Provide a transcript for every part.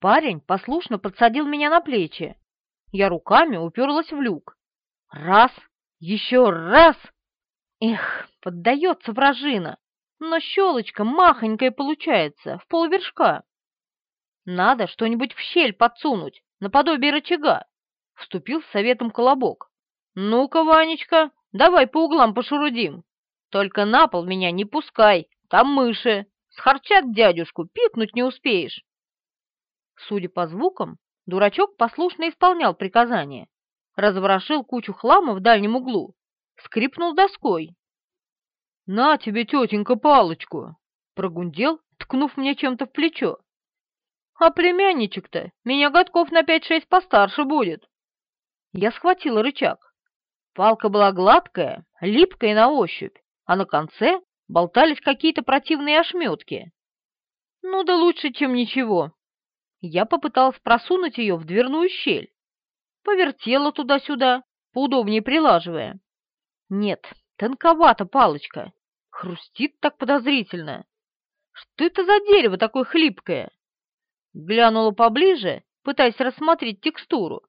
Парень послушно подсадил меня на плечи. Я руками уперлась в люк. Раз, еще раз. Эх, поддается вражина, но щелочка махонькая получается, в полвершка. Надо что-нибудь в щель подсунуть, наподобие рычага. Вступил с советом Колобок. Ну-ка, Ванечка, давай по углам пошурудим. Только на пол меня не пускай, там мыши. Схарчат дядюшку, пикнуть не успеешь. Судя по звукам, дурачок послушно исполнял приказания. Разворошил кучу хлама в дальнем углу, скрипнул доской. «На тебе, тетенька, палочку!» — прогундел, ткнув мне чем-то в плечо. «А племянничек-то меня годков на пять-шесть постарше будет!» Я схватила рычаг. Палка была гладкая, липкая на ощупь, а на конце болтались какие-то противные ошметки. Ну да лучше, чем ничего. Я попыталась просунуть ее в дверную щель. Повертела туда-сюда, поудобнее прилаживая. Нет, тонковата палочка. Хрустит так подозрительно. Что это за дерево такое хлипкое? Глянула поближе, пытаясь рассмотреть текстуру.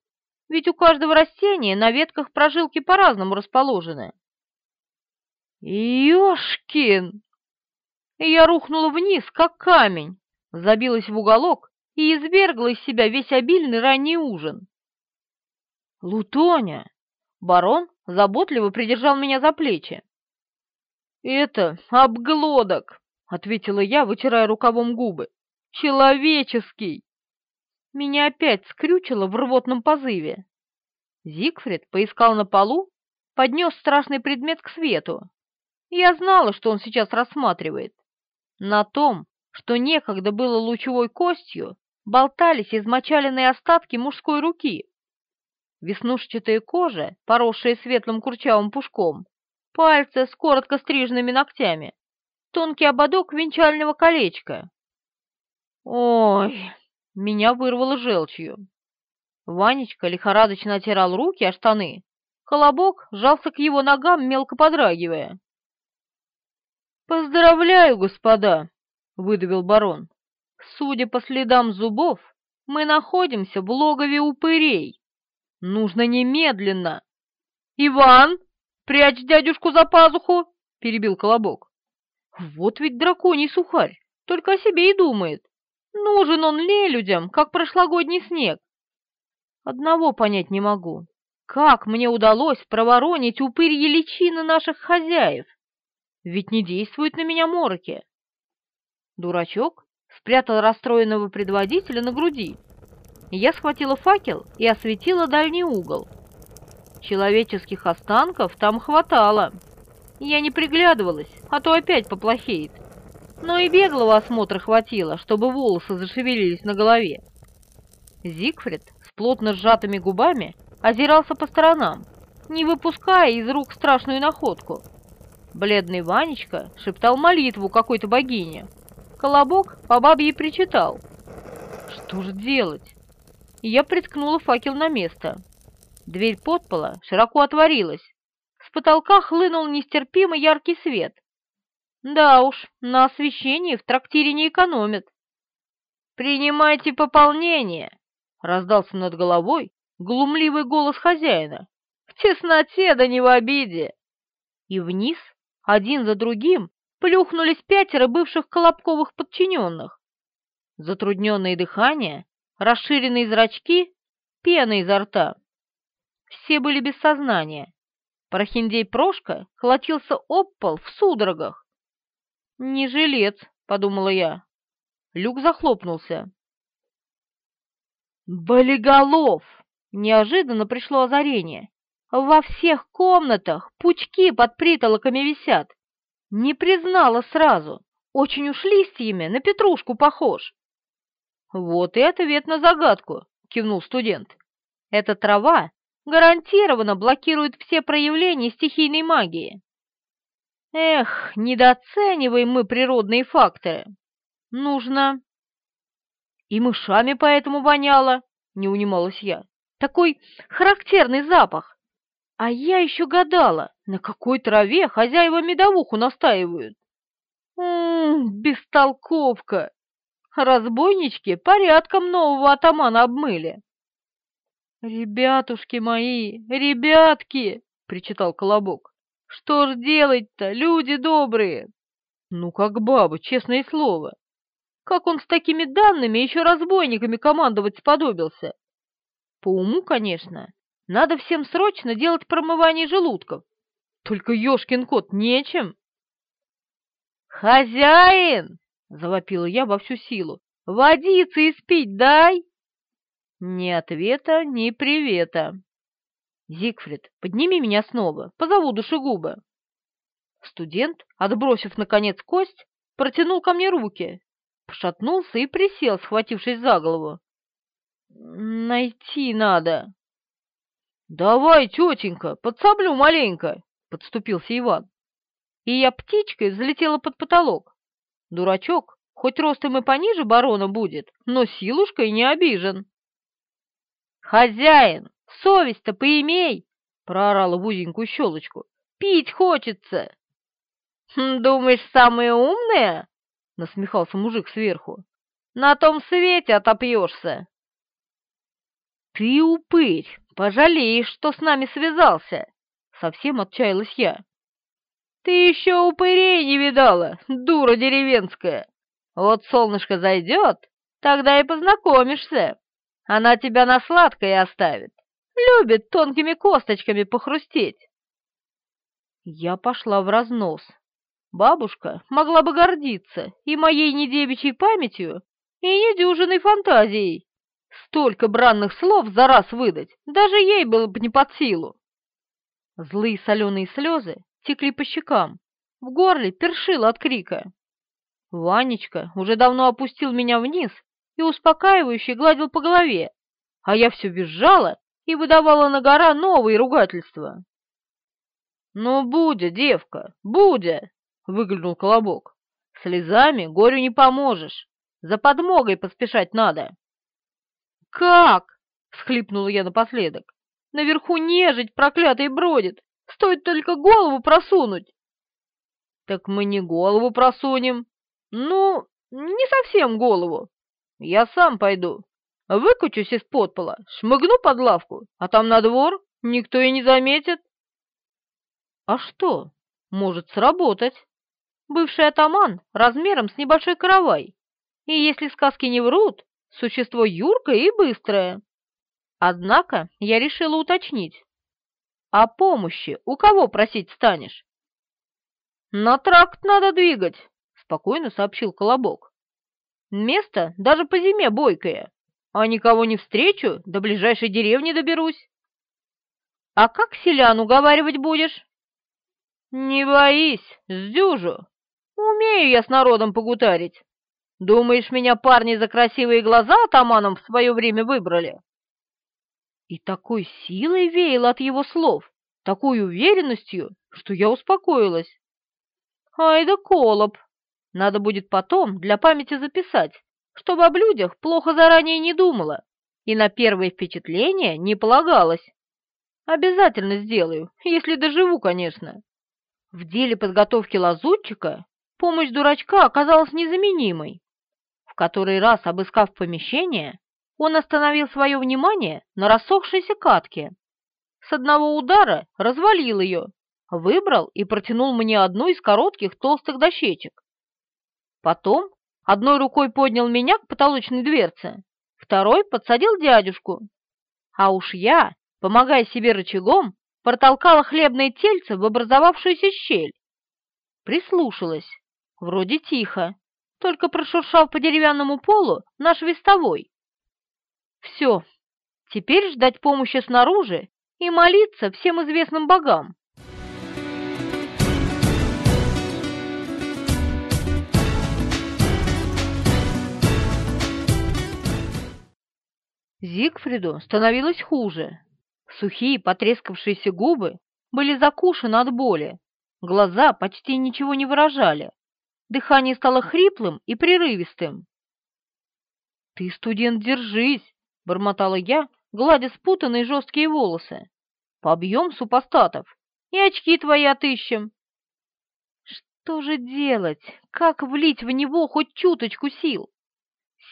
Ведь у каждого растения на ветках прожилки по-разному расположены. «Ёшкин!» Я рухнула вниз, как камень, забилась в уголок и извергла из себя весь обильный ранний ужин. «Лутоня!» Барон заботливо придержал меня за плечи. «Это обглодок!» — ответила я, вытирая рукавом губы. «Человеческий!» Меня опять скрючило в рвотном позыве. Зигфрид поискал на полу, поднес страшный предмет к свету. Я знала, что он сейчас рассматривает. На том, что некогда было лучевой костью, болтались измочаленные остатки мужской руки. Веснушчатая кожа, поросшая светлым курчавым пушком, пальцы с коротко стриженными ногтями, тонкий ободок венчального колечка. Ой, меня вырвало желчью. Ванечка лихорадочно отирал руки о штаны, колобок жался к его ногам, мелко подрагивая. «Поздравляю, господа!» — выдавил барон. «Судя по следам зубов, мы находимся в логове упырей. Нужно немедленно!» «Иван, прячь дядюшку за пазуху!» — перебил Колобок. «Вот ведь драконий сухарь, только о себе и думает. Нужен он людям, как прошлогодний снег. Одного понять не могу. Как мне удалось проворонить упырьи личины наших хозяев?» ведь не действуют на меня мороки. Дурачок спрятал расстроенного предводителя на груди. Я схватила факел и осветила дальний угол. Человеческих останков там хватало. Я не приглядывалась, а то опять поплохеет. Но и беглого осмотра хватило, чтобы волосы зашевелились на голове. Зигфрид с плотно сжатыми губами озирался по сторонам, не выпуская из рук страшную находку — Бледный Ванечка шептал молитву какой-то богине. Колобок по бабье причитал. Что же делать? я приткнула факел на место. Дверь подпола широко отворилась. С потолка хлынул нестерпимо яркий свет. Да уж, на освещении в трактире не экономят. «Принимайте пополнение!» — раздался над головой глумливый голос хозяина. «В тесноте да не в обиде!» И вниз один за другим плюхнулись пятеро бывших колобковых подчиненных. Затрудненное дыхание, расширенные зрачки, пена изо рта. Все были без сознания. Прохиндей Прошка хватился об пол в судорогах. «Не жилец», — подумала я. Люк захлопнулся. «Болиголов!» — неожиданно пришло озарение. Во всех комнатах пучки под притолоками висят. Не признала сразу. Очень уж листьями на петрушку похож. Вот и ответ на загадку, кивнул студент. Эта трава гарантированно блокирует все проявления стихийной магии. Эх, недооцениваем мы природные факторы. Нужно... И мышами поэтому воняло, не унималась я. Такой характерный запах. А я еще гадала, на какой траве хозяева медовуху настаивают. Ммм, бестолковка! разбойнички порядком нового атамана обмыли. «Ребятушки мои, ребятки!» — причитал Колобок. «Что ж делать-то, люди добрые?» «Ну, как баба, честное слово. Как он с такими данными еще разбойниками командовать сподобился? По уму, конечно, надо всем срочно делать промывание желудков. Только ёшкин кот нечем. «Хозяин!» — завопила я во всю силу. «Водицы испить дай!» Ни ответа, ни привета. «Зигфрид, подними меня снова, позову душегуба». Студент, отбросив, наконец, кость, протянул ко мне руки, пошатнулся и присел, схватившись за голову. «Найти надо». «Давай, тетенька, подсоблю маленько», — подступился Иван. И я птичкой взлетела под потолок. Дурачок, хоть ростом и пониже барона будет, но силушкой не обижен. «Хозяин, совесть-то поимей!» — проорала в узенькую щелочку. «Пить хочется!» «Хм, «Думаешь, самые умные?» — насмехался мужик сверху. «На том свете отопьешься!» «Ты упырь! Пожалеешь, что с нами связался!» Совсем отчаялась я. «Ты еще упырей не видала, дура деревенская! Вот солнышко зайдет, тогда и познакомишься!» Она тебя на сладкое оставит. Любит тонкими косточками похрустеть. Я пошла в разнос. Бабушка могла бы гордиться и моей недевичьей памятью, и недюжиной фантазией. Столько бранных слов за раз выдать, даже ей было бы не под силу. Злые соленые слезы текли по щекам, в горле першило от крика. Ванечка уже давно опустил меня вниз и успокаивающе гладил по голове, а я все визжала и выдавала на гора новые ругательства. «Ну, Будя, девка, Будя!» — выглянул Колобок. «Слезами горю не поможешь, за подмогой поспешать надо». «Как?» — всхлипнула я напоследок. «Наверху нежить проклятый бродит, стоит только голову просунуть». «Так мы не голову просунем. Ну, не совсем голову. Я сам пойду. Выкучусь из подпола, шмыгну под лавку, а там на двор никто и не заметит. А что? Может сработать. Бывший атаман размером с небольшой каравай. И если сказки не врут, существо юркое и быстрое. Однако я решила уточнить. О помощи у кого просить станешь? На тракт надо двигать, спокойно сообщил Колобок. Место даже по зиме бойкое, а никого не встречу, до ближайшей деревни доберусь. А как селян уговаривать будешь? Не боись, сдюжу. Умею я с народом погутарить. Думаешь, меня парни за красивые глаза атаманом в свое время выбрали? И такой силой веяло от его слов, такой уверенностью, что я успокоилась. Ай да колоб, надо будет потом для памяти записать, чтобы об людях плохо заранее не думала и на первое впечатление не полагалось. Обязательно сделаю, если доживу, конечно. В деле подготовки лазутчика помощь дурачка оказалась незаменимой. Который раз, обыскав помещение, он остановил свое внимание на рассохшейся катке. С одного удара развалил ее, выбрал и протянул мне одну из коротких толстых дощечек. Потом одной рукой поднял меня к потолочной дверце, второй подсадил дядюшку. А уж я, помогая себе рычагом, протолкала хлебное тельце в образовавшуюся щель. Прислушалась. Вроде тихо, только прошуршал по деревянному полу наш вестовой. Все, теперь ждать помощи снаружи и молиться всем известным богам. Зигфриду становилось хуже. Сухие потрескавшиеся губы были закушены от боли, глаза почти ничего не выражали, дыхание стало хриплым и прерывистым. «Ты, студент, держись!» — бормотала я, гладя спутанные жесткие волосы. «Побьем супостатов и очки твои отыщем!» «Что же делать? Как влить в него хоть чуточку сил?»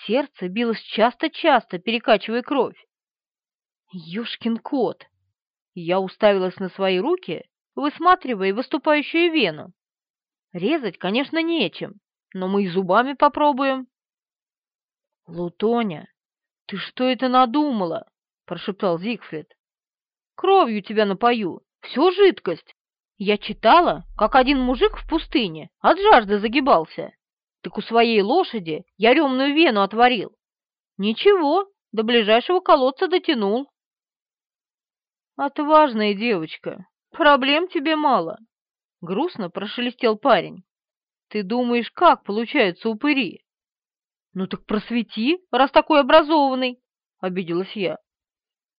Сердце билось часто-часто, перекачивая кровь. Ёшкин кот! Я уставилась на свои руки, высматривая выступающую вену. Резать, конечно, нечем, но мы и зубами попробуем. Лутоня, ты что это надумала? прошептал Зигфрид. Кровью тебя напою, все жидкость. Я читала, как один мужик в пустыне от жажды загибался. Так у своей лошади я ремную вену отворил. Ничего, до ближайшего колодца дотянул. Отважная девочка, проблем тебе мало. Грустно прошелестел парень. Ты думаешь, как получаются упыри? Ну так просвети, раз такой образованный, обиделась я.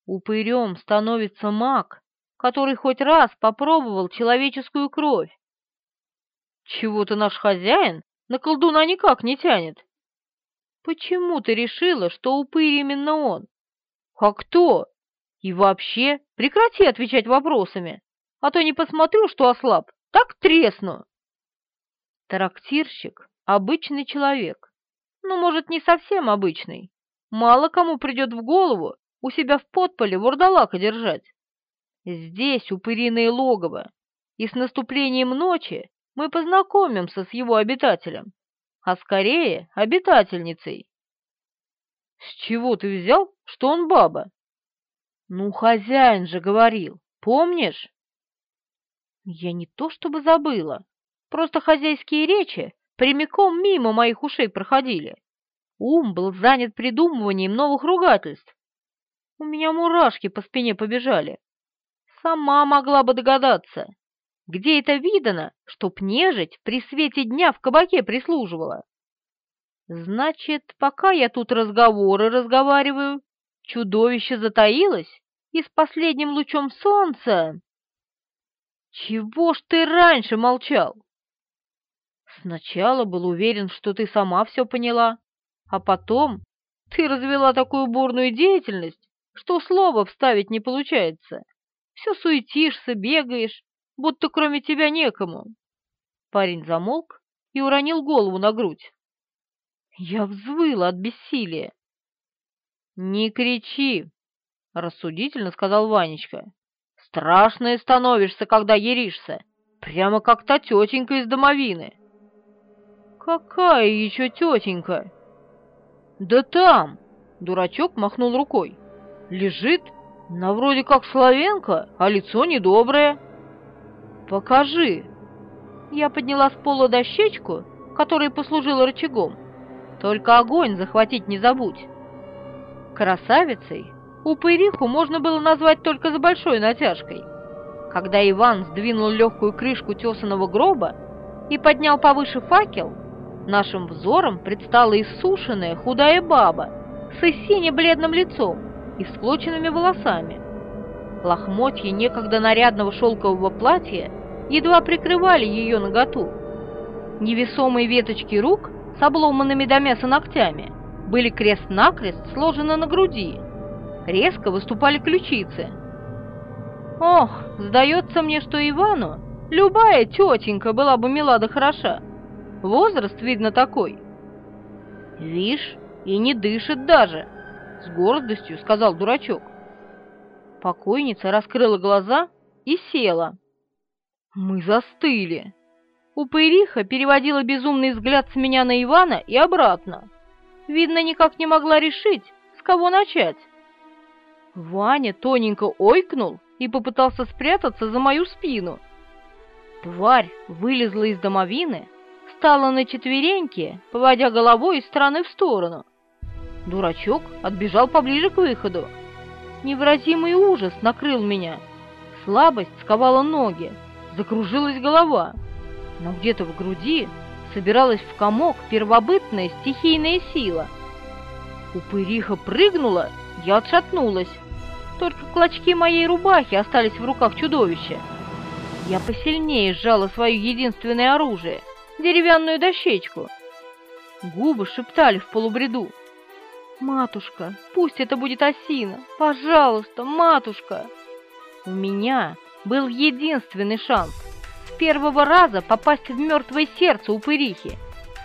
Упырем становится маг, который хоть раз попробовал человеческую кровь. Чего-то наш хозяин на колдуна никак не тянет. Почему ты решила, что упырь именно он? А кто? И вообще, прекрати отвечать вопросами, а то не посмотрю, что ослаб, так тресну. Трактирщик — обычный человек. Ну, может, не совсем обычный. Мало кому придет в голову у себя в подполе вурдалака держать. Здесь упыриное логово, и с наступлением ночи мы познакомимся с его обитателем, а скорее обитательницей. С чего ты взял, что он баба? Ну, хозяин же говорил, помнишь? Я не то чтобы забыла, просто хозяйские речи прямиком мимо моих ушей проходили. Ум был занят придумыванием новых ругательств. У меня мурашки по спине побежали. Сама могла бы догадаться, где это видано, чтоб нежить при свете дня в кабаке прислуживала. Значит, пока я тут разговоры разговариваю, чудовище затаилось и с последним лучом солнца... Чего ж ты раньше молчал? Сначала был уверен, что ты сама все поняла, а потом ты развела такую бурную деятельность, что слова вставить не получается. Все суетишься, бегаешь, будто кроме тебя некому. Парень замолк и уронил голову на грудь. Я взвыла от бессилия. «Не кричи!» — рассудительно сказал Ванечка. «Страшное становишься, когда еришься, прямо как та тетенька из домовины». «Какая еще тетенька?» «Да там!» — дурачок махнул рукой. «Лежит, на вроде как славенка, а лицо недоброе». «Покажи!» Я подняла с пола дощечку, которая послужила рычагом. «Только огонь захватить не забудь!» Красавицей упыриху можно было назвать только с большой натяжкой. Когда Иван сдвинул легкую крышку тесаного гроба и поднял повыше факел, нашим взором предстала иссушенная худая баба с сине-бледным лицом и всклоченными волосами. Лохмотья некогда нарядного шелкового платья едва прикрывали ее наготу. Невесомые веточки рук с обломанными до мяса ногтями были крест-накрест сложены на груди. Резко выступали ключицы. Ох, сдается мне, что Ивану любая тетенька была бы мила да хороша. Возраст, видно, такой. Вишь, и не дышит даже, с гордостью сказал дурачок. Покойница раскрыла глаза и села. Мы застыли. Упыриха переводила безумный взгляд с меня на Ивана и обратно. Видно, никак не могла решить, с кого начать. Ваня тоненько ойкнул и попытался спрятаться за мою спину. Тварь вылезла из домовины, встала на четвереньки, поводя головой из стороны в сторону. Дурачок отбежал поближе к выходу. Невыразимый ужас накрыл меня. Слабость сковала ноги закружилась голова, но где-то в груди собиралась в комок первобытная стихийная сила. Упыриха прыгнула, я отшатнулась. Только клочки моей рубахи остались в руках чудовища. Я посильнее сжала свое единственное оружие — деревянную дощечку. Губы шептали в полубреду. «Матушка, пусть это будет осина! Пожалуйста, матушка!» У меня был единственный шанс с первого раза попасть в мертвое сердце упырихи.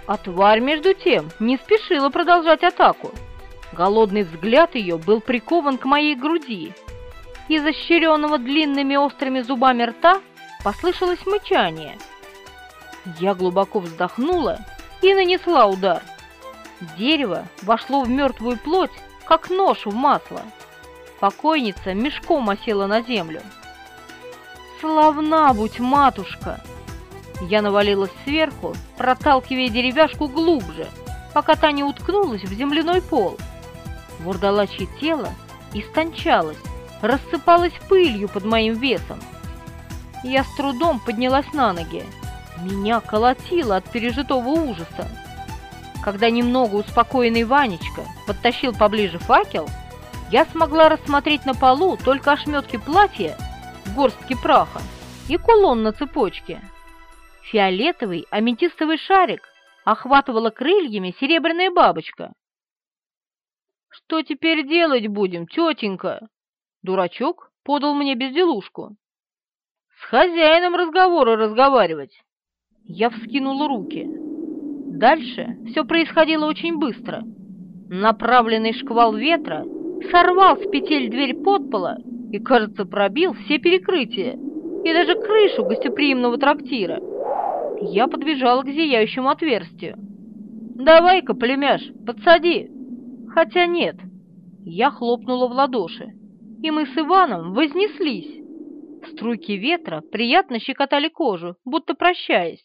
А тварь, между тем, не спешила продолжать атаку. Голодный взгляд ее был прикован к моей груди. Из ощеренного длинными острыми зубами рта послышалось мычание. Я глубоко вздохнула и нанесла удар. Дерево вошло в мертвую плоть, как нож в масло. Покойница мешком осела на землю. «Славна будь, матушка!» Я навалилась сверху, проталкивая деревяшку глубже, пока та не уткнулась в земляной пол. Вурдалачье тело истончалось, рассыпалось пылью под моим весом. Я с трудом поднялась на ноги. Меня колотило от пережитого ужаса. Когда немного успокоенный Ванечка подтащил поближе факел, я смогла рассмотреть на полу только ошметки платья, горстки праха и кулон на цепочке. Фиолетовый аметистовый шарик охватывала крыльями серебряная бабочка. «Что теперь делать будем, тетенька?» Дурачок подал мне безделушку. «С хозяином разговоры разговаривать!» Я вскинула руки. Дальше все происходило очень быстро. Направленный шквал ветра сорвал с петель дверь подпола и, кажется, пробил все перекрытия и даже крышу гостеприимного трактира. Я подбежала к зияющему отверстию. «Давай-ка, племяш, подсади!» Хотя нет, я хлопнула в ладоши, и мы с Иваном вознеслись. Струйки ветра приятно щекотали кожу, будто прощаясь.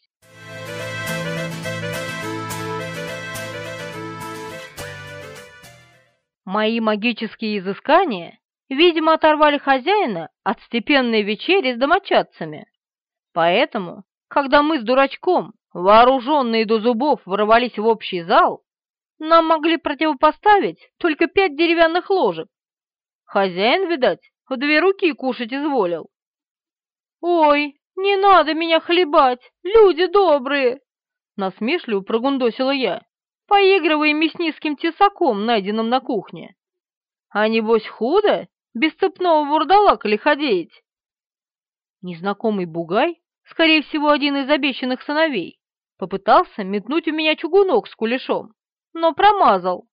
Мои магические изыскания, видимо, оторвали хозяина от степенной вечери с домочадцами. Поэтому, когда мы с дурачком, вооруженные до зубов, ворвались в общий зал, нам могли противопоставить только пять деревянных ложек. Хозяин, видать, в две руки кушать изволил. «Ой, не надо меня хлебать, люди добрые!» Насмешливо прогундосила я, поигрывая мясницким тесаком, найденным на кухне. «А небось худо без цепного вурдалака лиходеять?» Незнакомый бугай, скорее всего, один из обещанных сыновей, попытался метнуть у меня чугунок с кулешом но промазал.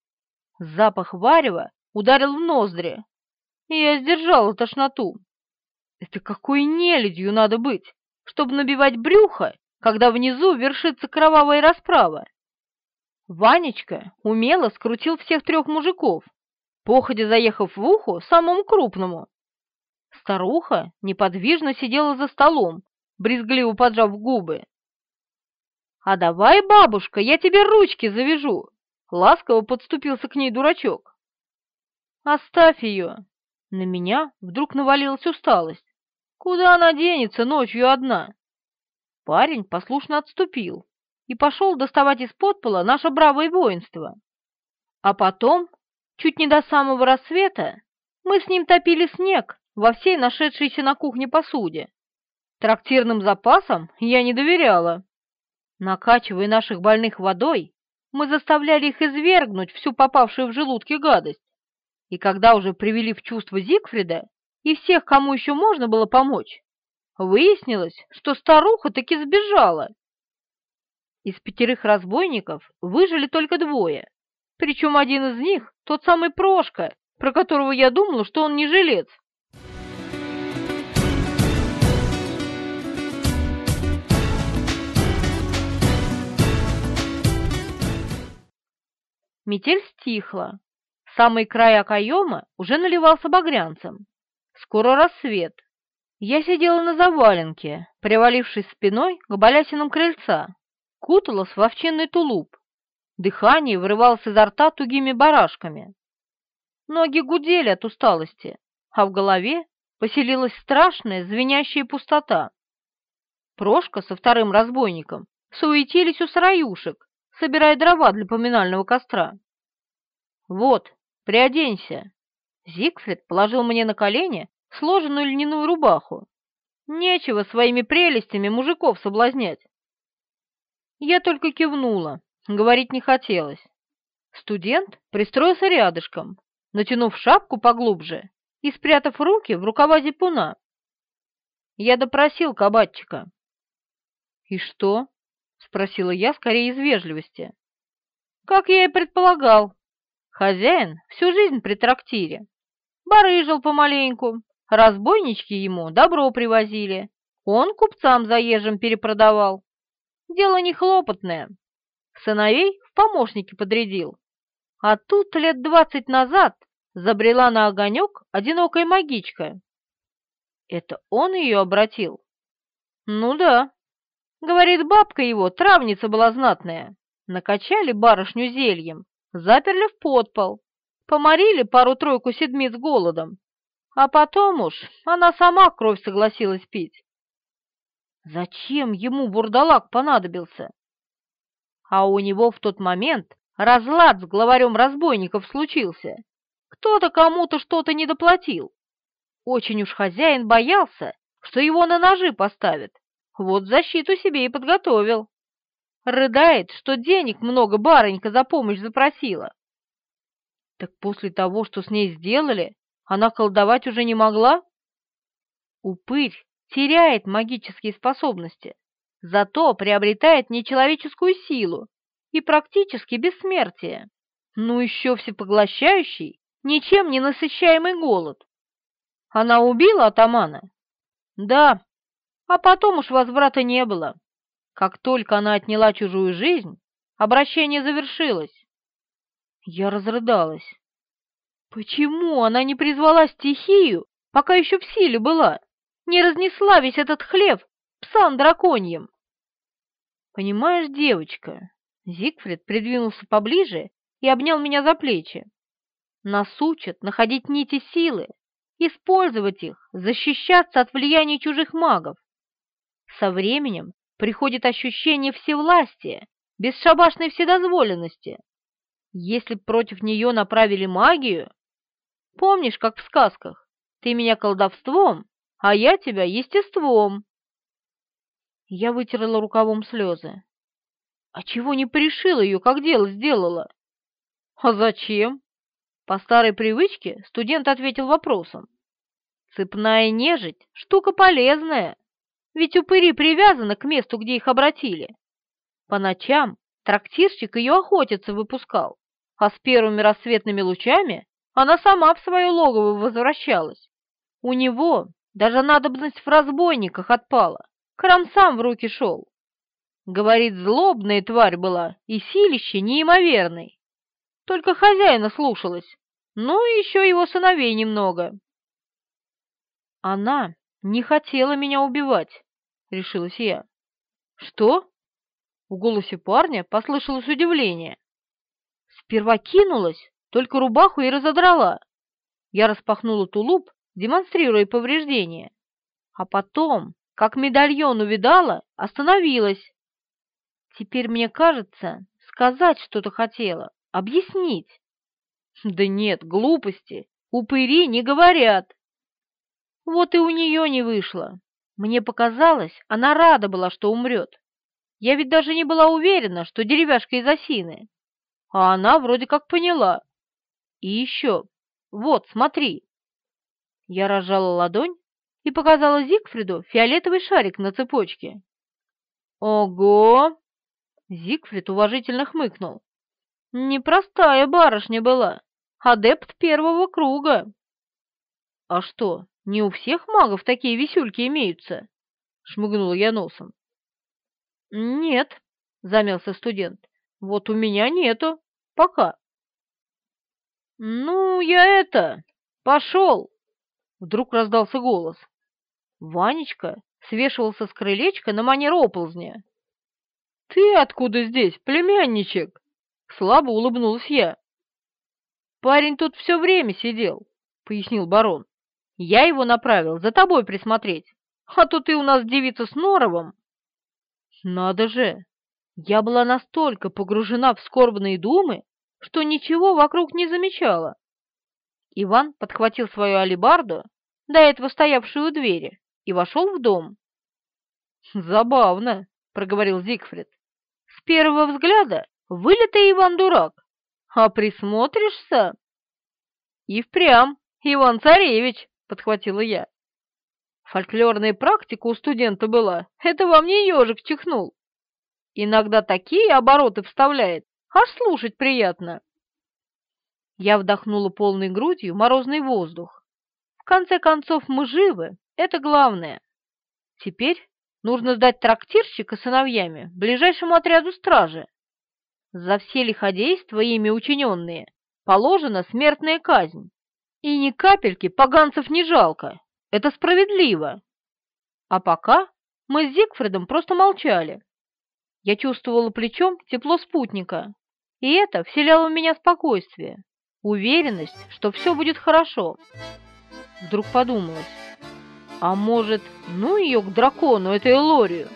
Запах варева ударил в ноздри, и я сдержала тошноту. Это какой нелюдью надо быть, чтобы набивать брюхо, когда внизу вершится кровавая расправа? Ванечка умело скрутил всех трех мужиков, походя заехав в ухо самому крупному. Старуха неподвижно сидела за столом, брезгливо поджав губы. «А давай, бабушка, я тебе ручки завяжу, Ласково подступился к ней дурачок. «Оставь ее!» На меня вдруг навалилась усталость. «Куда она денется ночью одна?» Парень послушно отступил и пошел доставать из подпола наше бравое воинство. А потом, чуть не до самого рассвета, мы с ним топили снег во всей нашедшейся на кухне посуде. Трактирным запасам я не доверяла. Накачивая наших больных водой, мы заставляли их извергнуть всю попавшую в желудки гадость. И когда уже привели в чувство Зигфрида и всех, кому еще можно было помочь, выяснилось, что старуха таки сбежала. Из пятерых разбойников выжили только двое, причем один из них, тот самый Прошка, про которого я думала, что он не жилец, Метель стихла. Самый край окоема уже наливался багрянцем. Скоро рассвет. Я сидела на заваленке, привалившись спиной к балясинам крыльца, куталась в овчинный тулуп. Дыхание вырывалось изо рта тугими барашками. Ноги гудели от усталости, а в голове поселилась страшная звенящая пустота. Прошка со вторым разбойником суетились у сыроюшек, собирая дрова для поминального костра. «Вот, приоденься!» Зигфрид положил мне на колени сложенную льняную рубаху. «Нечего своими прелестями мужиков соблазнять!» Я только кивнула, говорить не хотелось. Студент пристроился рядышком, натянув шапку поглубже и спрятав руки в рукава зипуна. Я допросил кабатчика. «И что?» — спросила я скорее из вежливости. Как я и предполагал. Хозяин всю жизнь при трактире. Барыжил помаленьку, разбойнички ему добро привозили. Он купцам заезжим перепродавал. Дело не хлопотное. Сыновей в помощники подрядил. А тут лет двадцать назад забрела на огонек одинокая магичка. Это он ее обратил? Ну да. Говорит, бабка его, травница была знатная. Накачали барышню зельем, заперли в подпол, поморили пару-тройку седмиц голодом, а потом уж она сама кровь согласилась пить. Зачем ему бурдалак понадобился? А у него в тот момент разлад с главарем разбойников случился. Кто-то кому-то что-то недоплатил. Очень уж хозяин боялся, что его на ножи поставят. Вот защиту себе и подготовил. Рыдает, что денег много барынька за помощь запросила. Так после того, что с ней сделали, она колдовать уже не могла? Упырь теряет магические способности, зато приобретает нечеловеческую силу и практически бессмертие. Ну еще всепоглощающий, ничем не насыщаемый голод. Она убила атамана? Да, а потом уж возврата не было. Как только она отняла чужую жизнь, обращение завершилось. Я разрыдалась. Почему она не призвала стихию, пока еще в силе была? Не разнесла весь этот хлеб псам драконьим? Понимаешь, девочка, Зигфрид придвинулся поближе и обнял меня за плечи. Нас учат находить нити силы, использовать их, защищаться от влияния чужих магов. Со временем приходит ощущение всевластия, бесшабашной вседозволенности. Если против нее направили магию... Помнишь, как в сказках? Ты меня колдовством, а я тебя естеством. Я вытерла рукавом слезы. А чего не пришила ее, как дело сделала? А зачем? По старой привычке студент ответил вопросом. Цепная нежить — штука полезная, ведь упыри привязаны к месту, где их обратили. По ночам трактирщик ее охотиться выпускал, а с первыми рассветными лучами она сама в свое логово возвращалась. У него даже надобность в разбойниках отпала, крам сам в руки шел. Говорит, злобная тварь была и силище неимоверный. Только хозяина слушалась, ну и еще его сыновей немного. Она не хотела меня убивать, решилась я. Что? В голосе парня послышалось удивление. Сперва кинулась, только рубаху и разодрала. Я распахнула тулуп, демонстрируя повреждения. А потом, как медальон увидала, остановилась. Теперь мне кажется, сказать что-то хотела. Объяснить? Да нет, глупости. Упыри не говорят. Вот и у нее не вышло. Мне показалось, она рада была, что умрет. Я ведь даже не была уверена, что деревяшка из осины. А она вроде как поняла. И еще, вот, смотри. Я разжала ладонь и показала Зигфриду фиолетовый шарик на цепочке. Ого! Зигфрид уважительно хмыкнул. Непростая барышня была, адепт первого круга. А что, не у всех магов такие висюльки имеются? Шмыгнула я носом. Нет, замялся студент, вот у меня нету, пока. Ну, я это, пошел! Вдруг раздался голос. Ванечка свешивался с крылечка на манер оползня. «Ты откуда здесь, племянничек?» Слабо улыбнулась я. «Парень тут все время сидел», — пояснил барон. «Я его направил за тобой присмотреть, а то ты у нас девица с норовом». «Надо же! Я была настолько погружена в скорбные думы, что ничего вокруг не замечала». Иван подхватил свою алебарду, до этого стоявшую у двери, и вошел в дом. «Забавно», — проговорил Зигфрид. «С первого взгляда Вылитый Иван-дурак, а присмотришься...» «И впрямь, Иван-царевич!» — подхватила я. «Фольклорная практика у студента была, это вам не ежик чихнул. Иногда такие обороты вставляет, аж слушать приятно. Я вдохнула полной грудью морозный воздух. В конце концов, мы живы, это главное. Теперь нужно сдать трактирщика сыновьями ближайшему отряду стражи. За все лиходейства ими учиненные положена смертная казнь. И ни капельки поганцев не жалко. Это справедливо. А пока мы с Зигфридом просто молчали. Я чувствовала плечом тепло спутника, и это вселяло в меня спокойствие, уверенность, что все будет хорошо. Вдруг подумалось, а может, ну ее к дракону, этой Лорию?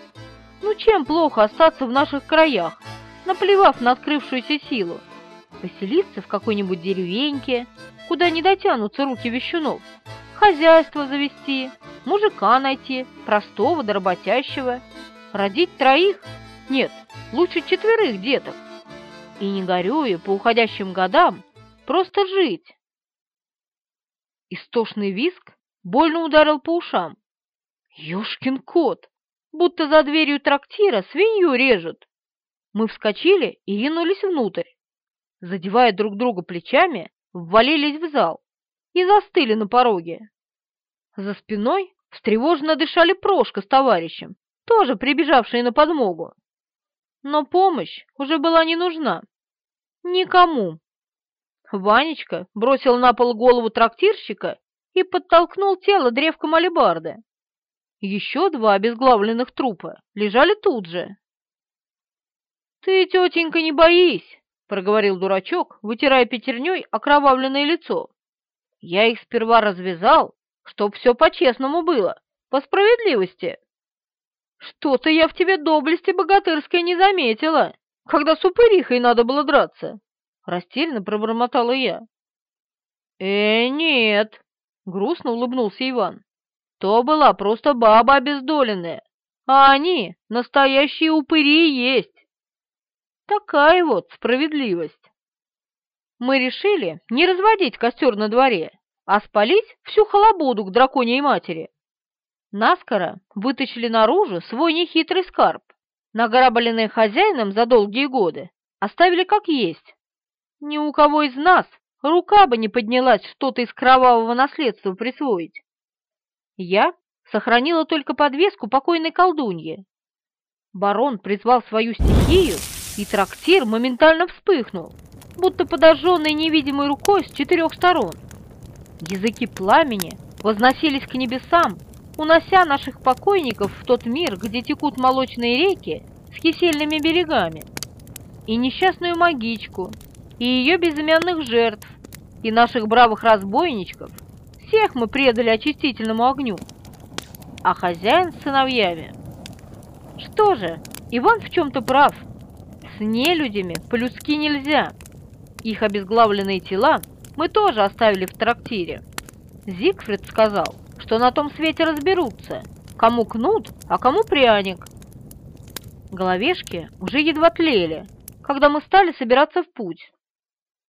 Ну чем плохо остаться в наших краях, наплевав на открывшуюся силу? Поселиться в какой-нибудь деревеньке, куда не дотянутся руки вещунов, хозяйство завести, мужика найти, простого да работящего, родить троих, нет, лучше четверых деток, и не горюя по уходящим годам, просто жить. Истошный виск больно ударил по ушам. Ёшкин кот! Будто за дверью трактира свинью режут. Мы вскочили и ринулись внутрь. Задевая друг друга плечами, ввалились в зал и застыли на пороге. За спиной встревоженно дышали Прошка с товарищем, тоже прибежавшие на подмогу. Но помощь уже была не нужна. Никому. Ванечка бросил на пол голову трактирщика и подтолкнул тело древком алебарды. Еще два обезглавленных трупа лежали тут же. «Ты, тетенька, не боись!» — проговорил дурачок, вытирая пятерней окровавленное лицо. «Я их сперва развязал, чтоб все по-честному было, по справедливости. Что-то я в тебе доблести богатырской не заметила, когда с упырихой надо было драться!» — растерянно пробормотала я. «Э, нет!» — грустно улыбнулся Иван. «То была просто баба обездоленная, а они настоящие упыри есть!» Такая вот справедливость. Мы решили не разводить костер на дворе, а спалить всю халабуду к драконьей матери. Наскоро вытащили наружу свой нехитрый скарб, награбленный хозяином за долгие годы, оставили как есть. Ни у кого из нас рука бы не поднялась что-то из кровавого наследства присвоить. Я сохранила только подвеску покойной колдуньи. Барон призвал свою стихию, и трактир моментально вспыхнул, будто подожженный невидимой рукой с четырех сторон. Языки пламени возносились к небесам, унося наших покойников в тот мир, где текут молочные реки с кисельными берегами, и несчастную магичку, и ее безымянных жертв, и наших бравых разбойничков, всех мы предали очистительному огню. А хозяин с сыновьями... Что же, Иван в чем-то прав. С нелюдями по-людски нельзя. Их обезглавленные тела мы тоже оставили в трактире. Зигфрид сказал, что на том свете разберутся, кому кнут, а кому пряник. Головешки уже едва тлели, когда мы стали собираться в путь.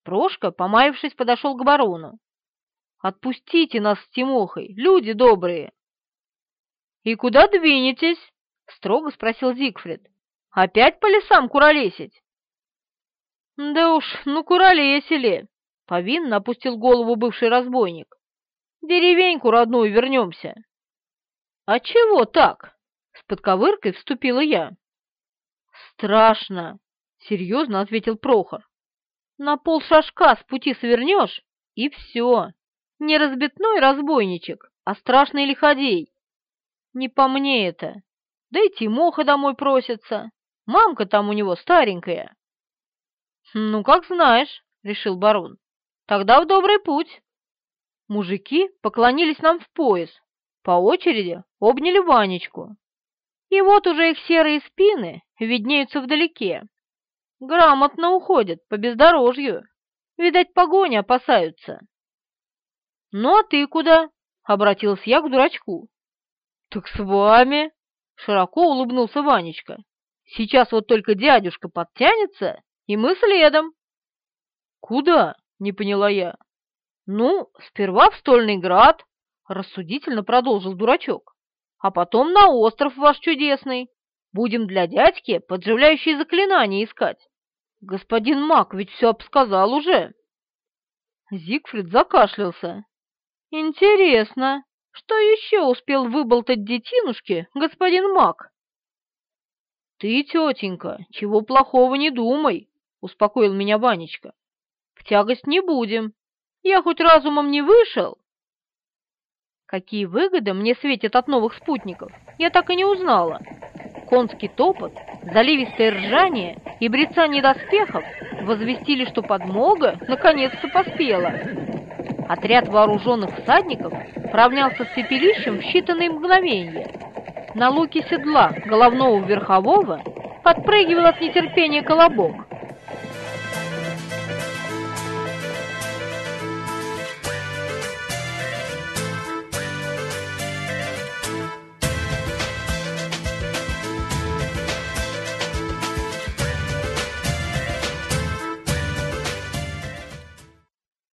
Прошка, помаявшись, подошел к барону. «Отпустите нас с Тимохой, люди добрые!» «И куда двинетесь?» — строго спросил Зигфрид. «Опять по лесам куролесить?» «Да уж, ну куролесили!» — повинно опустил голову бывший разбойник деревеньку родную вернемся. А чего так? С подковыркой вступила я. Страшно, серьезно ответил Прохор. На полшажка с пути свернешь, и все. Не разбитной разбойничек, а страшный лиходей. Не по мне это. Да и Тимоха домой просится. Мамка там у него старенькая. Ну, как знаешь, решил барон. Тогда в добрый путь. Мужики поклонились нам в пояс, по очереди обняли Ванечку. И вот уже их серые спины виднеются вдалеке. Грамотно уходят по бездорожью. Видать, погони опасаются. «Ну а ты куда?» — обратился я к дурачку. «Так с вами!» — широко улыбнулся Ванечка. «Сейчас вот только дядюшка подтянется, и мы следом». «Куда?» — не поняла я. «Ну, сперва в Стольный Град», — рассудительно продолжил дурачок, «а потом на остров ваш чудесный. Будем для дядьки подживляющие заклинания искать. Господин Мак ведь все обсказал уже. Зигфрид закашлялся. Интересно, что еще успел выболтать детинушке господин Мак? Ты, тетенька, чего плохого не думай, успокоил меня Ванечка. В тягость не будем. Я хоть разумом не вышел. Какие выгоды мне светят от новых спутников, я так и не узнала. Конский топот, заливистое ржание и брецание доспехов возвестили, что подмога наконец-то поспела. Отряд вооруженных всадников равнялся с пепелищем в считанные мгновения. На луке седла головного верхового подпрыгивал от нетерпения колобок.